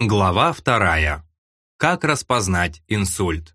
Глава вторая. Как распознать инсульт?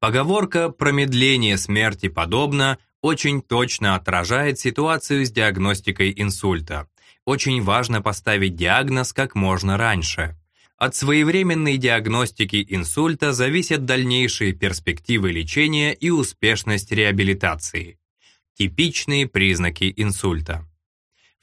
Поговорка «промедление смерти подобно» очень точно отражает ситуацию с диагностикой инсульта. Очень важно поставить диагноз как можно раньше. От своевременной диагностики инсульта зависят дальнейшие перспективы лечения и успешность реабилитации. Типичные признаки инсульта.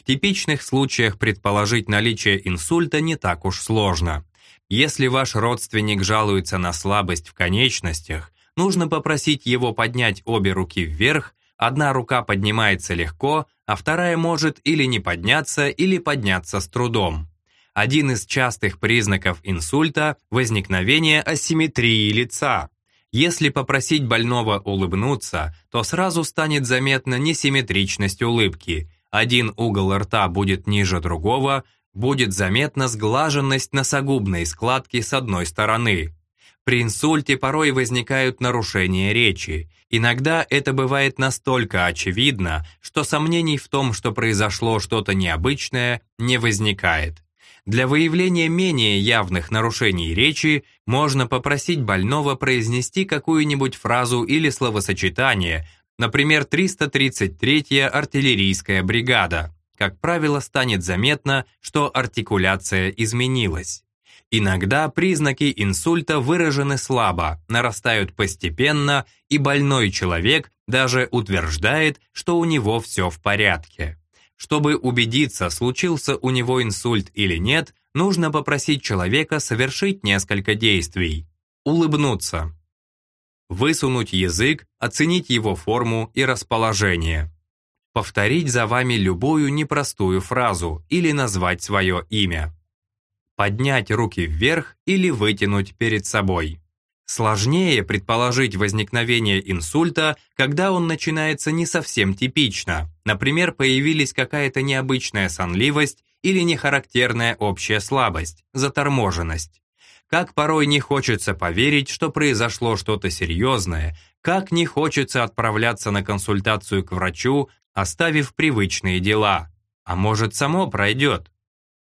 Типичных случаях предположить наличие инсульта не так уж сложно. Если ваш родственник жалуется на слабость в конечностях, нужно попросить его поднять обе руки вверх, одна рука поднимается легко, а вторая может или не подняться, или подняться с трудом. Один из частых признаков инсульта – возникновение асимметрии лица. Если попросить больного улыбнуться, то сразу станет заметна несимметричность улыбки. Один угол рта будет ниже другого, будет заметна сглаженность носогубной складки с одной стороны. При инсульте порой возникают нарушения речи. Иногда это бывает настолько очевидно, что сомнений в том, что произошло что-то необычное, не возникает. Для выявления менее явных нарушений речи можно попросить больного произнести какую-нибудь фразу или словосочетание, например, 333-я артиллерийская бригада. Как правило, станет заметно, что артикуляция изменилась. Иногда признаки инсульта выражены слабо, нарастают постепенно, и больной человек даже утверждает, что у него все в порядке. Чтобы убедиться, случился у него инсульт или нет, нужно попросить человека совершить несколько действий. Улыбнуться. Высунуть язык, оценить его форму и расположение. Повторить за вами любую непростую фразу или назвать свое имя. Поднять руки вверх или вытянуть перед собой. Сложнее предположить возникновение инсульта, когда он начинается не совсем типично. Например, появились какая-то необычная сонливость или нехарактерная общая слабость, заторможенность. Как порой не хочется поверить, что произошло что-то серьезное, как не хочется отправляться на консультацию к врачу, оставив привычные дела. А может, само пройдет?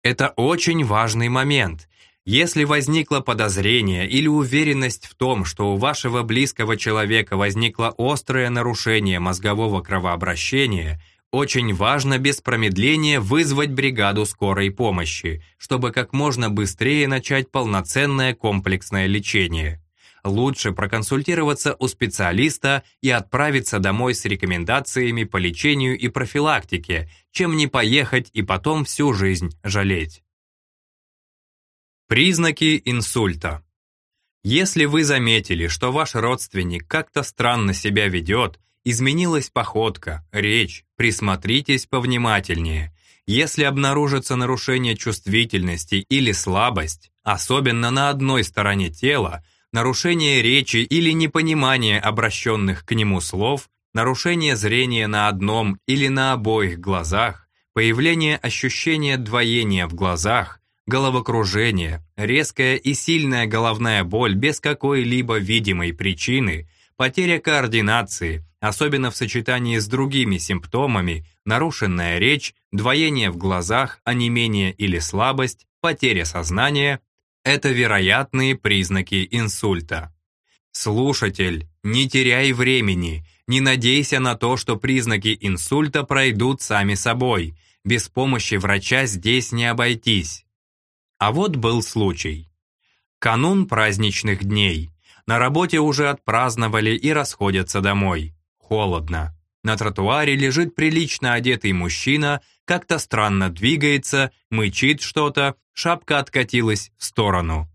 Это очень важный момент, если возникло подозрение или уверенность в том, что у вашего близкого человека возникло острое нарушение мозгового кровообращения, очень важно без промедления вызвать бригаду скорой помощи, чтобы как можно быстрее начать полноценное комплексное лечение. Лучше проконсультироваться у специалиста и отправиться домой с рекомендациями по лечению и профилактике, чем не поехать и потом всю жизнь жалеть. Признаки инсульта. Если вы заметили, что ваш родственник как-то странно себя ведет, изменилась походка, речь, присмотритесь повнимательнее. Если обнаружится нарушение чувствительности или слабость, особенно на одной стороне тела, нарушение речи или непонимание обращенных к нему слов, нарушение зрения на одном или на обоих глазах, появление ощущения двоения в глазах, головокружение, резкая и сильная головная боль без какой-либо видимой причины, потеря координации, особенно в сочетании с другими симптомами, нарушенная речь, двоение в глазах, онемение или слабость, потеря сознания – это вероятные признаки инсульта. Слушатель, не теряй времени, не надейся на то, что признаки инсульта пройдут сами собой. Без помощи врача здесь не обойтись. А вот был случай. Канун праздничных дней. На работе уже отпраздновали и расходятся домой. Холодно. На тротуаре лежит прилично одетый мужчина, как-то странно двигается, мычит что-то, шапка откатилась в сторону.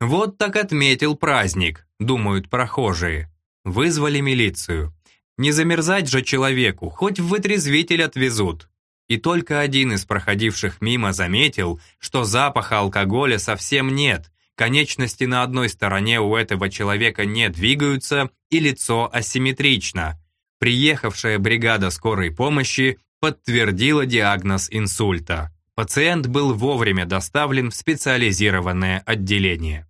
Вот так отметил праздник, думают прохожие. Вызвали милицию. Не замерзать же человеку, хоть в вытрезвитель отвезут. И только один из проходивших мимо заметил, что запаха алкоголя совсем нет, конечности на одной стороне у этого человека не двигаются и лицо асимметрично. Приехавшая бригада скорой помощи подтвердила диагноз инсульта. Пациент был вовремя доставлен в специализированное отделение.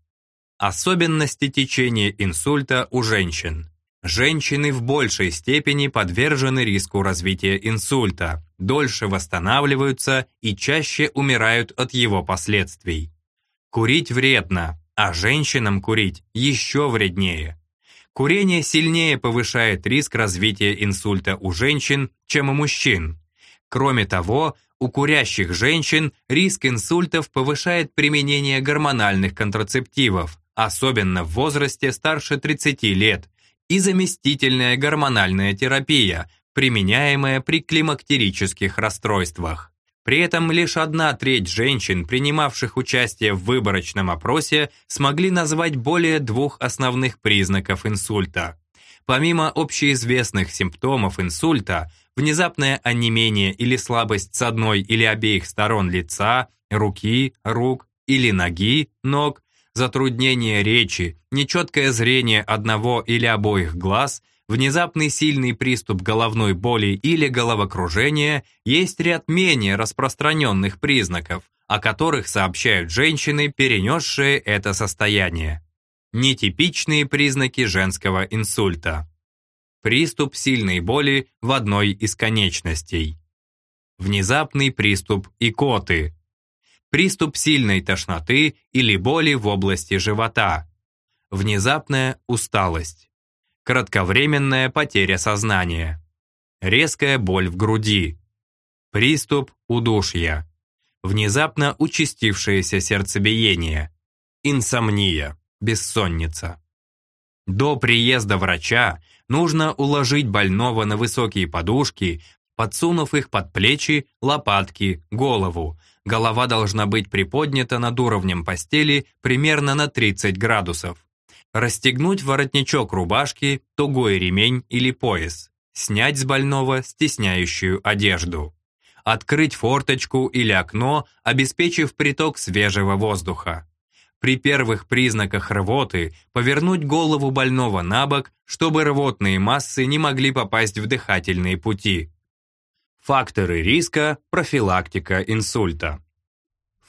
Особенности течения инсульта у женщин. Женщины в большей степени подвержены риску развития инсульта, дольше восстанавливаются и чаще умирают от его последствий. Курить вредно, а женщинам курить еще вреднее. Курение сильнее повышает риск развития инсульта у женщин, чем у мужчин. Кроме того, у курящих женщин риск инсультов повышает применение гормональных контрацептивов, особенно в возрасте старше 30 лет, и заместительная гормональная терапия, применяемая при климактерических расстройствах. При этом лишь одна треть женщин, принимавших участие в выборочном опросе, смогли назвать более двух основных признаков инсульта. Помимо общеизвестных симптомов инсульта, внезапное онемение или слабость с одной или обеих сторон лица, руки, рук или ноги, ног, затруднение речи, нечеткое зрение одного или обоих глаз – внезапный сильный приступ головной боли или головокружения есть ряд менее распространенных признаков, о которых сообщают женщины, перенесшие это состояние. Нетипичные признаки женского инсульта. Приступ сильной боли в одной из конечностей. Внезапный приступ икоты. Приступ сильной тошноты или боли в области живота. Внезапная усталость кратковременная потеря сознания, резкая боль в груди, приступ удушья, внезапно участившееся сердцебиение, инсомния, бессонница. До приезда врача нужно уложить больного на высокие подушки, подсунув их под плечи, лопатки, голову. Голова должна быть приподнята над уровнем постели примерно на 30 градусов расстегнуть воротничок рубашки, тугой ремень или пояс, снять с больного стесняющую одежду, открыть форточку или окно, обеспечив приток свежего воздуха. При первых признаках рвоты повернуть голову больного на бок, чтобы рвотные массы не могли попасть в дыхательные пути. Факторы риска, профилактика инсульта.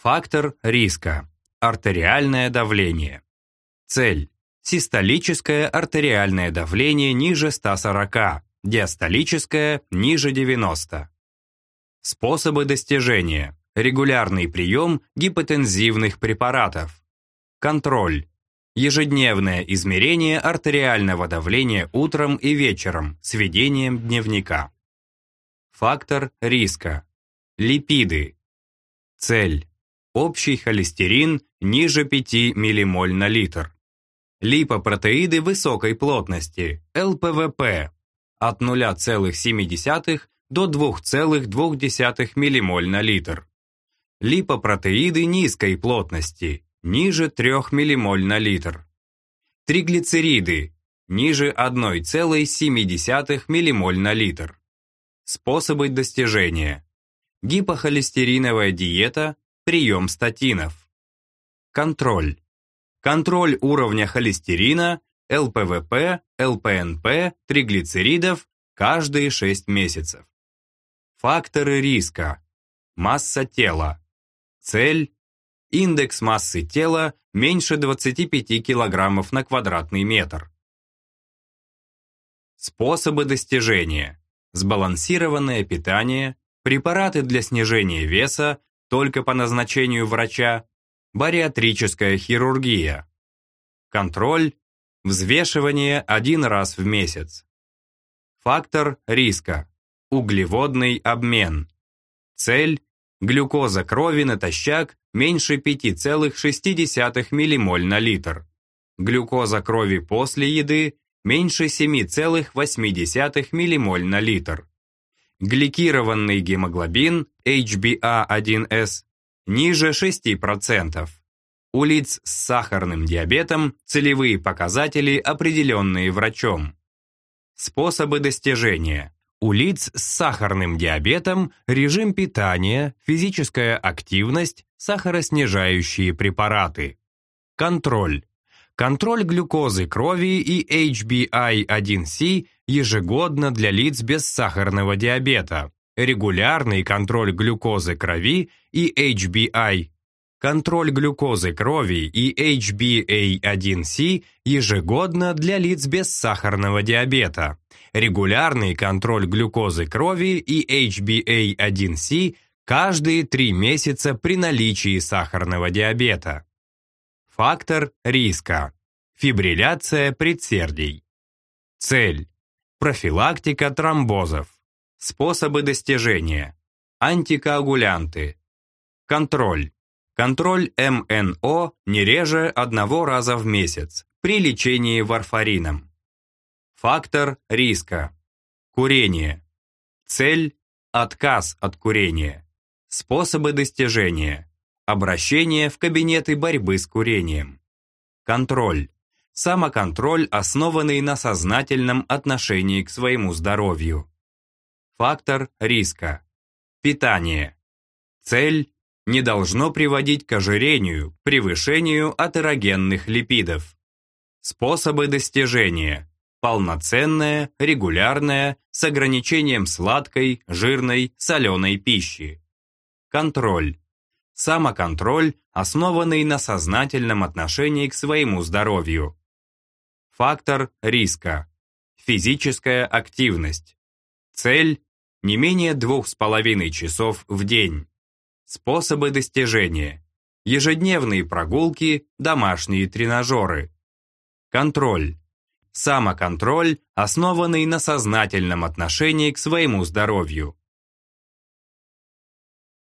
Фактор риска. Артериальное давление. Цель систолическое артериальное давление ниже 140, диастолическое ниже 90. Способы достижения. Регулярный прием гипотензивных препаратов. Контроль. Ежедневное измерение артериального давления утром и вечером с ведением дневника. Фактор риска. Липиды. Цель. Общий холестерин ниже 5 ммоль на литр липопротеиды высокой плотности, ЛПВП, от 0,7 до 2,2 ммоль на литр. Липопротеиды низкой плотности, ниже 3 ммоль на литр. Триглицериды, ниже 1,7 ммоль на литр. Способы достижения. Гипохолестериновая диета, прием статинов. Контроль контроль уровня холестерина, ЛПВП, ЛПНП, триглицеридов каждые 6 месяцев. Факторы риска. Масса тела. Цель. Индекс массы тела меньше 25 кг на квадратный метр. Способы достижения. Сбалансированное питание, препараты для снижения веса только по назначению врача, бариатрическая хирургия. Контроль, взвешивание один раз в месяц. Фактор риска, углеводный обмен. Цель, глюкоза крови натощак меньше 5,6 ммоль на литр. Глюкоза крови после еды меньше 7,8 ммоль на литр. Гликированный гемоглобин HbA1s ниже 6%. У лиц с сахарным диабетом целевые показатели, определенные врачом. Способы достижения. У лиц с сахарным диабетом режим питания, физическая активность, сахароснижающие препараты. Контроль. Контроль глюкозы крови и HbA1c ежегодно для лиц без сахарного диабета регулярный контроль глюкозы крови и HbA, контроль глюкозы крови и HbA1c ежегодно для лиц без сахарного диабета, регулярный контроль глюкозы крови и HbA1c каждые три месяца при наличии сахарного диабета. Фактор риска. Фибрилляция предсердий. Цель. Профилактика тромбозов. Способы достижения. Антикоагулянты. Контроль. Контроль МНО не реже одного раза в месяц при лечении варфарином. Фактор риска. Курение. Цель – отказ от курения. Способы достижения. Обращение в кабинеты борьбы с курением. Контроль. Самоконтроль, основанный на сознательном отношении к своему здоровью. Фактор риска. Питание. Цель не должно приводить к ожирению, превышению атерогенных липидов. Способы достижения. Полноценная, регулярная, с ограничением сладкой, жирной, соленой пищи. Контроль. Самоконтроль, основанный на сознательном отношении к своему здоровью. Фактор риска. Физическая активность. Цель – не менее двух с половиной часов в день. Способы достижения. Ежедневные прогулки, домашние тренажеры. Контроль. Самоконтроль, основанный на сознательном отношении к своему здоровью.